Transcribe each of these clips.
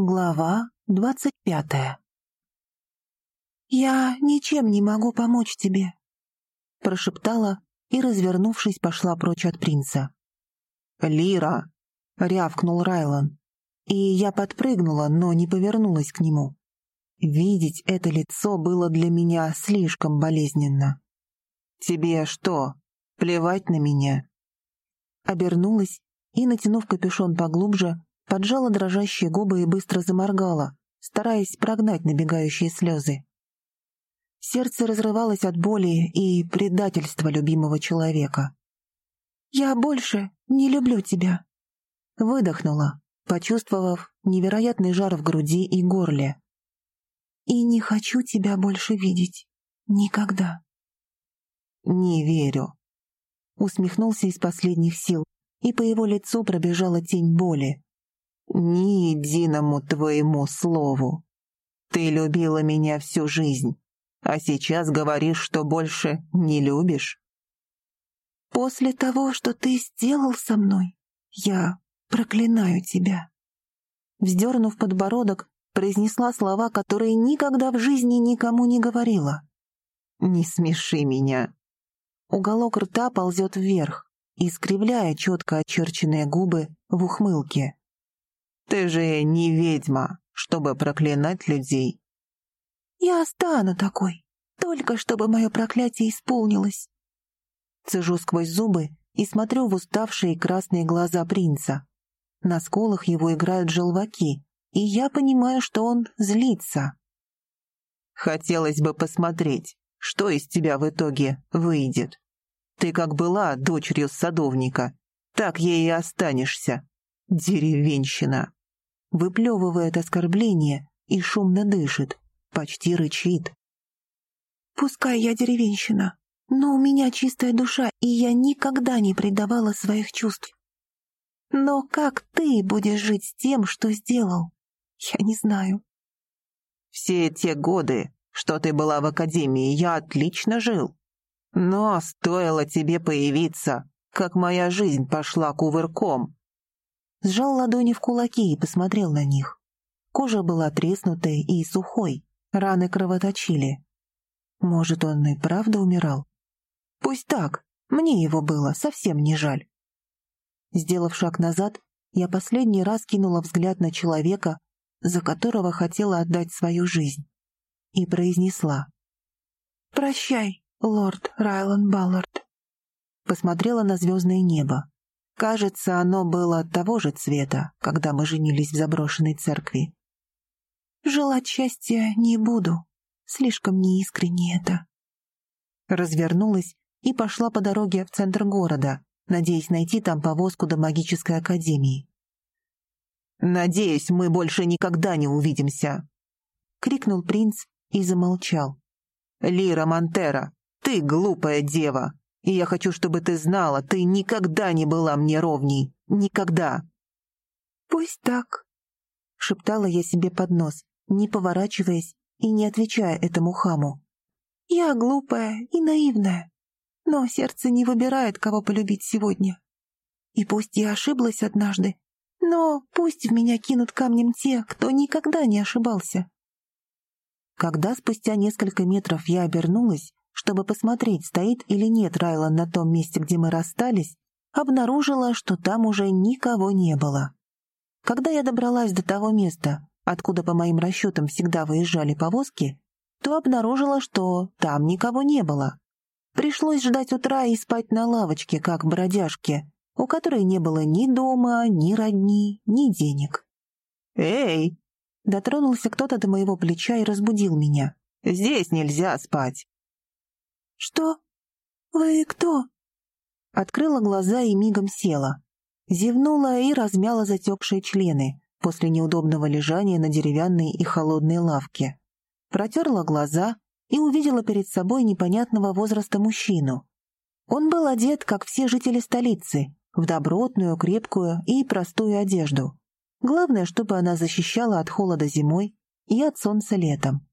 Глава двадцать пятая «Я ничем не могу помочь тебе», — прошептала и, развернувшись, пошла прочь от принца. «Лира!» — рявкнул Райлан, и я подпрыгнула, но не повернулась к нему. Видеть это лицо было для меня слишком болезненно. «Тебе что, плевать на меня?» Обернулась и, натянув капюшон поглубже, поджала дрожащие губы и быстро заморгала, стараясь прогнать набегающие слезы. Сердце разрывалось от боли и предательства любимого человека. «Я больше не люблю тебя», — выдохнула, почувствовав невероятный жар в груди и горле. «И не хочу тебя больше видеть. Никогда». «Не верю», — усмехнулся из последних сил, и по его лицу пробежала тень боли. «Ни единому твоему слову. Ты любила меня всю жизнь, а сейчас говоришь, что больше не любишь?» «После того, что ты сделал со мной, я проклинаю тебя». Вздернув подбородок, произнесла слова, которые никогда в жизни никому не говорила. «Не смеши меня». Уголок рта ползет вверх, искривляя четко очерченные губы в ухмылке. «Ты же не ведьма, чтобы проклинать людей. Я стану такой, только чтобы мое проклятие исполнилось. Цежу сквозь зубы и смотрю в уставшие красные глаза принца. На сколах его играют желваки, и я понимаю, что он злится. Хотелось бы посмотреть, что из тебя в итоге выйдет. Ты как была дочерью садовника, так ей и останешься. Деревенщина. Выплевывает оскорбление и шумно дышит, почти рычит. «Пускай я деревенщина, но у меня чистая душа, и я никогда не предавала своих чувств. Но как ты будешь жить с тем, что сделал? Я не знаю». «Все те годы, что ты была в академии, я отлично жил. Но стоило тебе появиться, как моя жизнь пошла кувырком». Сжал ладони в кулаки и посмотрел на них. Кожа была треснутой и сухой, Раны кровоточили. Может, он и правда умирал? Пусть так, мне его было совсем не жаль. Сделав шаг назад, я последний раз кинула взгляд на человека, за которого хотела отдать свою жизнь, и произнесла. «Прощай, лорд Райлан Баллард». Посмотрела на звездное небо. Кажется, оно было того же цвета, когда мы женились в заброшенной церкви. Желать счастья не буду. Слишком неискренне это. Развернулась и пошла по дороге в центр города, надеясь найти там повозку до магической академии. «Надеюсь, мы больше никогда не увидимся!» — крикнул принц и замолчал. «Лира Монтера, ты глупая дева, и я хочу, чтобы ты знала, ты никогда не была мне ровней. Никогда!» «Пусть так», — шептала я себе под нос, не поворачиваясь и не отвечая этому хаму. «Я глупая и наивная, но сердце не выбирает, кого полюбить сегодня. И пусть я ошиблась однажды, но пусть в меня кинут камнем те, кто никогда не ошибался». Когда спустя несколько метров я обернулась, чтобы посмотреть, стоит или нет Райлан на том месте, где мы расстались, обнаружила, что там уже никого не было. Когда я добралась до того места, откуда, по моим расчетам, всегда выезжали повозки, то обнаружила, что там никого не было. Пришлось ждать утра и спать на лавочке, как бродяжке, у которой не было ни дома, ни родни, ни денег. «Эй!» — дотронулся кто-то до моего плеча и разбудил меня. «Здесь нельзя спать!» «Что? Вы кто?» Открыла глаза и мигом села. Зевнула и размяла затекшие члены, после неудобного лежания на деревянной и холодной лавке. Протерла глаза и увидела перед собой непонятного возраста мужчину. Он был одет, как все жители столицы, в добротную, крепкую и простую одежду. Главное, чтобы она защищала от холода зимой и от солнца летом.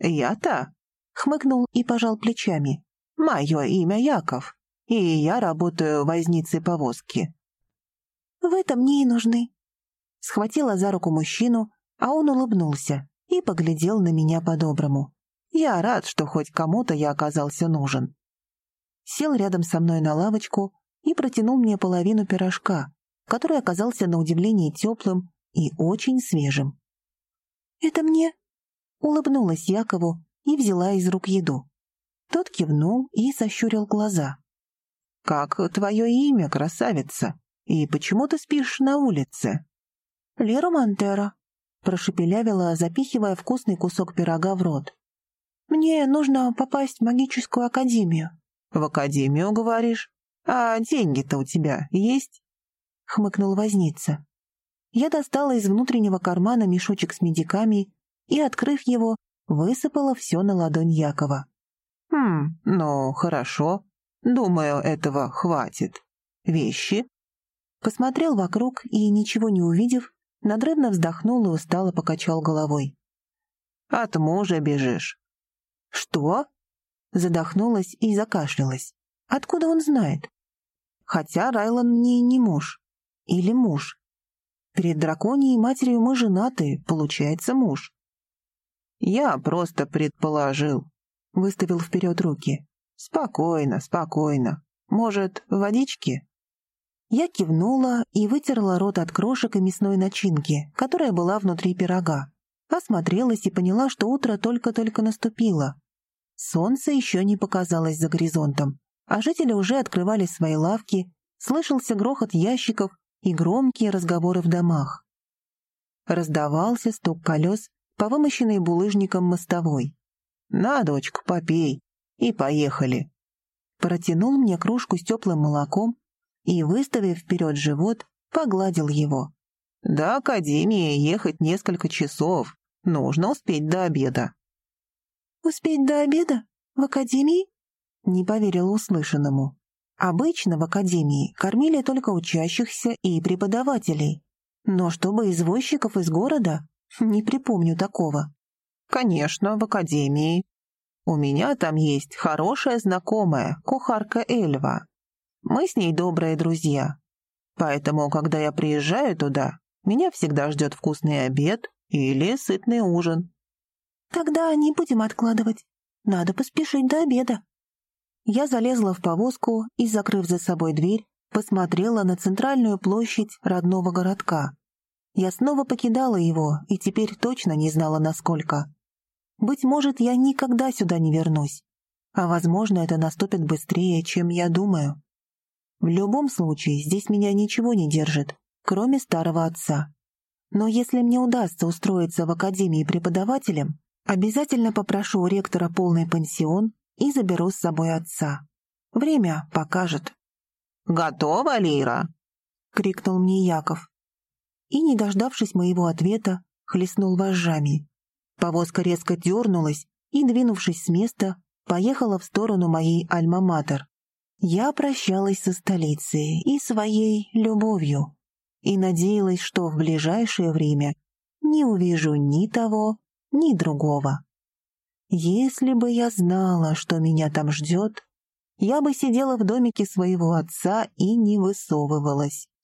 «Я-то?» — хмыкнул и пожал плечами. «Мое имя Яков, и я работаю возницей повозки». «В этом мне и нужны», схватила за руку мужчину а он улыбнулся и поглядел на меня по-доброму. Я рад, что хоть кому-то я оказался нужен. Сел рядом со мной на лавочку и протянул мне половину пирожка, который оказался на удивление теплым и очень свежим. «Это мне?» Улыбнулась Якову и взяла из рук еду. Тот кивнул и сощурил глаза. «Как твое имя, красавица? И почему ты спишь на улице?» «Лера Монтера», — прошепелявила, запихивая вкусный кусок пирога в рот. «Мне нужно попасть в магическую академию». «В академию, говоришь? А деньги-то у тебя есть?» — хмыкнул возница. Я достала из внутреннего кармана мешочек с медиками и, открыв его, высыпала все на ладонь Якова. «Хм, ну, хорошо. Думаю, этого хватит. Вещи?» Посмотрел вокруг и, ничего не увидев, надрывно вздохнул и устало покачал головой. «От мужа бежишь». «Что?» Задохнулась и закашлялась. «Откуда он знает?» «Хотя Райлан мне не муж. Или муж. Перед драконией матерью мы женаты, получается муж. «Я просто предположил», — выставил вперед руки. «Спокойно, спокойно. Может, водички?» Я кивнула и вытерла рот от крошек и мясной начинки, которая была внутри пирога. Осмотрелась и поняла, что утро только-только наступило. Солнце еще не показалось за горизонтом, а жители уже открывали свои лавки, слышался грохот ящиков и громкие разговоры в домах. Раздавался стук колес по вымощенной булыжником мостовой. «На, дочка, попей!» И поехали. Протянул мне кружку с теплым молоком и, выставив вперед живот, погладил его. «До академии ехать несколько часов. Нужно успеть до обеда». «Успеть до обеда? В академии?» Не поверила услышанному. Обычно в академии кормили только учащихся и преподавателей. Но чтобы извозчиков из города, не припомню такого. Конечно, в академии. У меня там есть хорошая знакомая, кухарка Эльва. Мы с ней добрые друзья. Поэтому, когда я приезжаю туда, меня всегда ждет вкусный обед или сытный ужин. Тогда не будем откладывать. Надо поспешить до обеда. Я залезла в повозку и, закрыв за собой дверь, посмотрела на центральную площадь родного городка. Я снова покидала его и теперь точно не знала, насколько. Быть может, я никогда сюда не вернусь. А возможно, это наступит быстрее, чем я думаю. В любом случае, здесь меня ничего не держит, кроме старого отца. Но если мне удастся устроиться в академии преподавателем, обязательно попрошу у ректора полный пансион и заберу с собой отца. Время покажет. «Готова, Лира?» — крикнул мне Яков и, не дождавшись моего ответа, хлестнул вожжами. Повозка резко дернулась и, двинувшись с места, поехала в сторону моей альма-матер. Я прощалась со столицей и своей любовью и надеялась, что в ближайшее время не увижу ни того, ни другого. Если бы я знала, что меня там ждет, я бы сидела в домике своего отца и не высовывалась.